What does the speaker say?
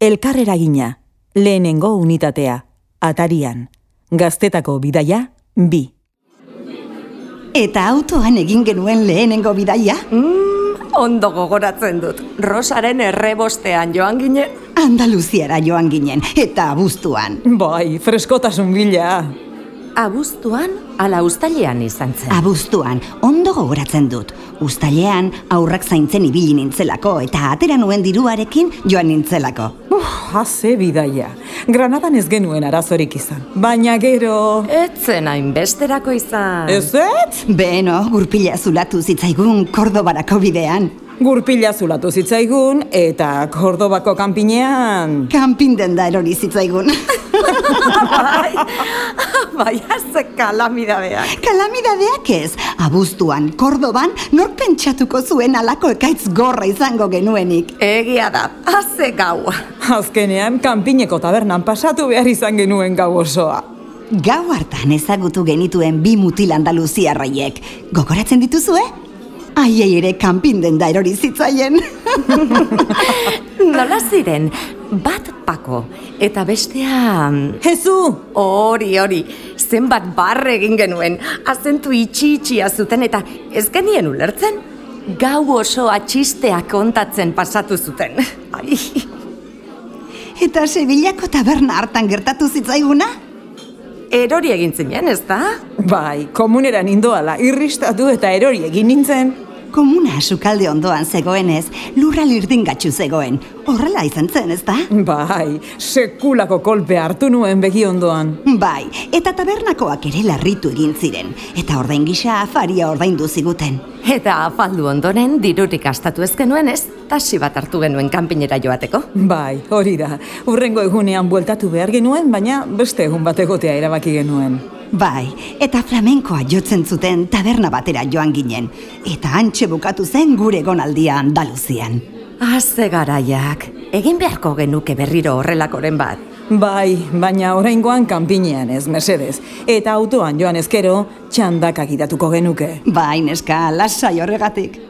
Elkarrera gina, lehenengo unitatea, atarian, gaztetako bidaia, bi. Eta autoan egin genuen lehenengo bidaia? Mm, ondo gogoratzen dut. Rosaren errebostean joan ginen. Andaluziara joan ginen, eta abuztuan. Bai, freskotasun bila. Abuztuan, ala ustalean izan zen. Abuztuan, ondo gogoratzen dut. Ustalean, aurrak zaintzen ibili nintzelako, eta atera nuen diruarekin joan nintzelako. Uf, haze bidaia. Granadan ez genuen arazorik izan. Baina gero... Etzen hainbesterako izan. Ez ez? Beno, gurpila zulatu zitzaigun Kordobarako bidean. Gurpila zulatu zitzaigun, eta Kordobako kanpinean... Kampin den da erori zitzaigun. bai, bai, ze kalamidadeak. Kalamidadeak ez, abuztuan, Kordoban, nork pentsatuko zuen alako ekaitz gorra izango genuenik. Egia da, haze gaua. Azkenean, kanpineko tabernan pasatu behar izan genuen gau osoa. Gau hartan ezagutu genituen bi mutil andaluziarraiek. Gogoratzen dituzue? Aiei ere kanpin den da erori zitzaien. Nola ziren, bat pako, eta bestea... Jezu! Hori, hori, zenbat barre egin genuen, azentu itxi-itxia zuten eta ez genien ulertzen? Gau oso atxisteak kontatzen pasatu zuten. Ai. Eta Sevillako taberna hartan gertatu zitzaiguna? Erori egin zinen, ez da? Bai, komuneran indoala, irristatu eta erori egin nintzen. Komuna sukalde ondoan zegoenez, lurra lirdingatxu zegoen. Horrela izan zen, ez da? Bai, sekulako kolpe hartu nuen begi ondoan. Bai, eta tabernakoak ere larritu egin ziren. Eta ordain gisa afaria ordaindu ziguten. Eta afaldu ondoren dirurik astatu ez genuen ez, tasi bat hartu genuen kanpinera joateko. Bai, hori da. Urrengo egunean bueltatu behar genuen, baina beste egun bat egotea erabaki genuen. Bai, eta flamenkoa jotzen zuten taberna batera joan ginen. Eta antxe bukatu zen gure gonaldia Andaluzian. Aze garaiak, egin beharko genuke berriro horrelakoren bat. Bai, baina oraingoan kanpinean ez, mesedez. Eta autoan joan ezkero, txandakak idatuko genuke. Bai, neska, lasai horregatik.